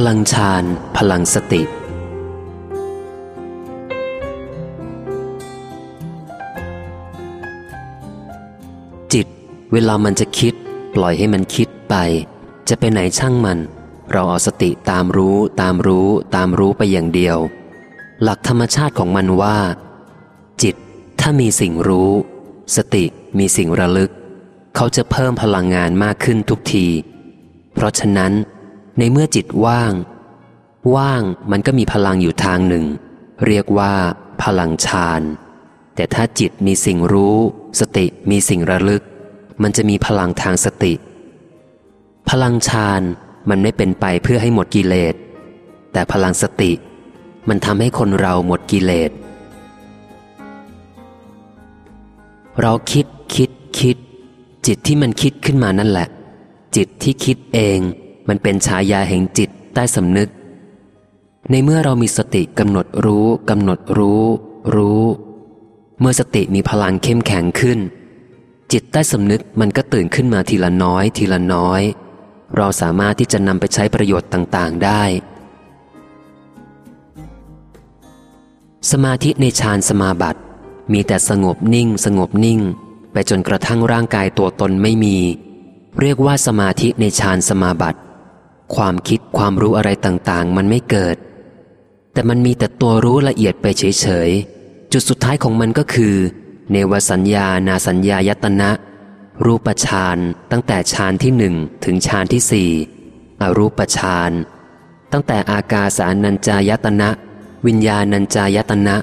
พลังฌานพลังสติ จิต เวลามันจะคิด ปล่อยให้มันคิดไป จะไปไหนช่างมัน เราเอาสติตามรู้ตามรู้ตามรู้ไปอย่างเดียว หลักธรรมชาติของมันว่า จิตถ้ามีสิ่งรู้ สติมีสิ่งระลึก เขาจะเพิ่มพลังงานมากขึ้นทุกที เพราะฉะนั้น ในเมื่อจิตว่าง ว่างมันก็มีพลังอยู่ทางหนึ่ง เรียกว่า พลังฌาน แต่ถ้าจิตมีสิ่งรู้ สติมีสิ่งระลึก มันจะมีพลังทางสติ พลังฌานมันไม่เป็นไปเพื่อให้หมดกิเลส แต่พลังสติ มันทำให้คนเราหมดกิเลส เราคิดคิดคิด จิตที่มันคิดขึ้นมานั่นแหละ จิตที่คิดเอง มันเป็นฉายาแห่งจิตใต้สำนึก ในเมื่อเรามีสติกำหนดรู้กำหนดรู้ รู้ เมื่อสติมีพลังเข้มแข็งขึ้น จิตใต้สำนึกมันก็ตื่นขึ้นมาทีละน้อย ทีละน้อย เราสามารถที่จะนำไปใช้ประโยชน์ต่างๆได้ สมาธิในฌานสมาบัติ มีแต่สงบนิ่ง สงบนิ่ง ไปจนกระทั่งร่างกายตัวตนไม่มี เรียกว่าสมาธิในฌานสมาบัติ ความคิดความรู้อะไรต่างๆ มันไม่เกิด แต่มันมีแต่ตัวรู้ละเอียดไปเฉยๆ จุดสุดท้ายของมันก็คือ เนวสัญญานาสัญญายตนะ รูปฌานตั้งแต่ฌานที่หนึ่งถึงฌานที่สี่อรูปฌานตั้งแต่อากาสานัญจายตนะ วิญญาณัญจายตนะ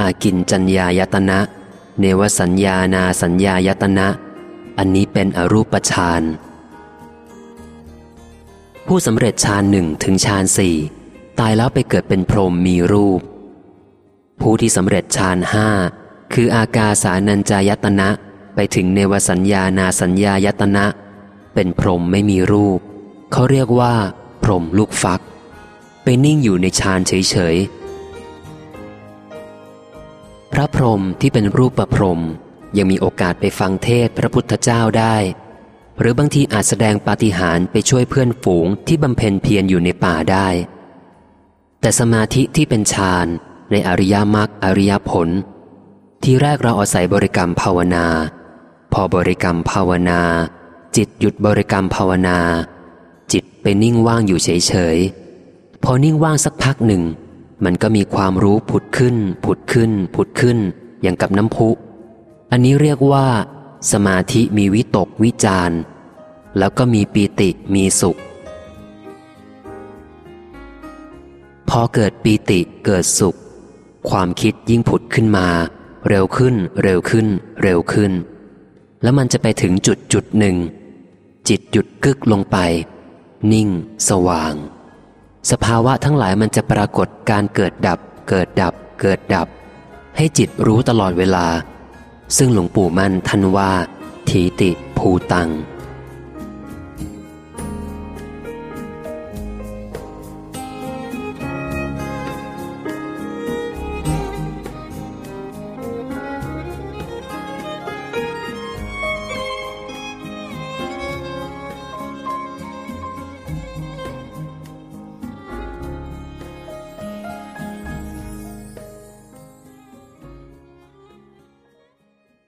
อากินจัญญายตนะ เนวสัญญานาสัญญายตนะ อันนี้เป็นอรูปฌาน ผู้สำเร็จฌานหนึ่งถึงฌานสี่ตายแล้วไปเกิดเป็นพรหมมีรูป ผู้ที่สำเร็จฌานห้าคืออากาสานัญจายตนะไปถึงเนวสัญญานาสัญญายตนะ เป็นพรหมไม่มีรูป เขาเรียกว่า พรหมลูกฟัก ไปนิ่งอยู่ในฌานเฉยๆ พระพรหมที่เป็นรูปประพรหมยังมีโอกาสไปฟังเทศพระพุทธเจ้าได้ หรือบางทีอาจแสดงปาฏิหาริย์ไปช่วยเพื่อนฝูงที่บำเพ็ญเพียรอยู่ในป่าได้ แต่สมาธิที่เป็นฌานในอริยมรรคอริยผล ที่แรกเราอาศัยบริกรรมภาวนา พอบริกรรมภาวนา จิตหยุดบริกรรมภาวนา จิตไปนิ่งว่างอยู่เฉยๆพอนิ่งว่างสักพักหนึ่ง มันก็มีความรู้ผุดขึ้น ผุดขึ้น ผุดขึ้น อย่างกับน้ำพุ อันนี้เรียกว่า สมาธิมีวิตกวิจาร แล้วก็มีปีติมีสุข พอเกิดปีติเกิดสุข ความคิดยิ่งผุดขึ้นมา เร็วขึ้น เร็วขึ้น เร็วขึ้น แล้วมันจะไปถึงจุดจุดหนึ่ง จิตหยุดกึกลงไป นิ่ง สว่าง สภาวะทั้งหลายมันจะปรากฏการเกิดดับ เกิดดับ เกิดดับ ให้จิตรู้ตลอดเวลา ซึ่งหลวงปู่มั่นท่านว่า ทีติภูตัง